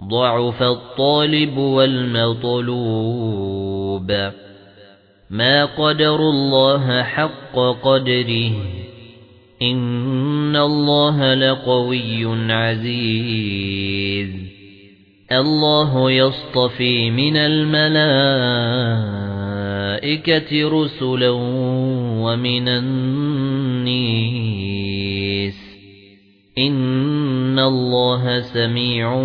ضَعُفَ الطَّالِبُ وَالْمَطْلُوبُ. مَا قَدَرُ اللَّهَ حَقَّ قَدْرِهِ. إِنَّ اللَّهَ لَقَوِيٌّ عَزِيزٌ. اللَّهُ يَصْطَفِي مِنَ الْمَلَائِكَةِ رُسُلًا وَمِنَ النَّاسِ. إِنَّ اللَّهَ سَمِيعٌ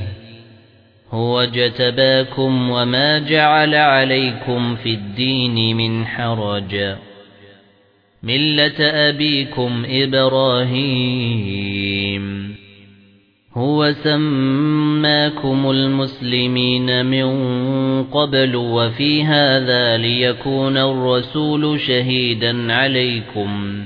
هُوَ اجْتَبَاكُمْ وَمَا جَعَلَ عَلَيْكُمْ فِي الدِّينِ مِنْ حَرَجٍ. مِلَّةَ أَبِيكُمْ إِبْرَاهِيمَ. هُوَ سَمَّاكُمُ الْمُسْلِمِينَ مِنْ قَبْلُ وَفِي هَذَا لِيَكُونَ الرَّسُولُ شَهِيدًا عَلَيْكُمْ.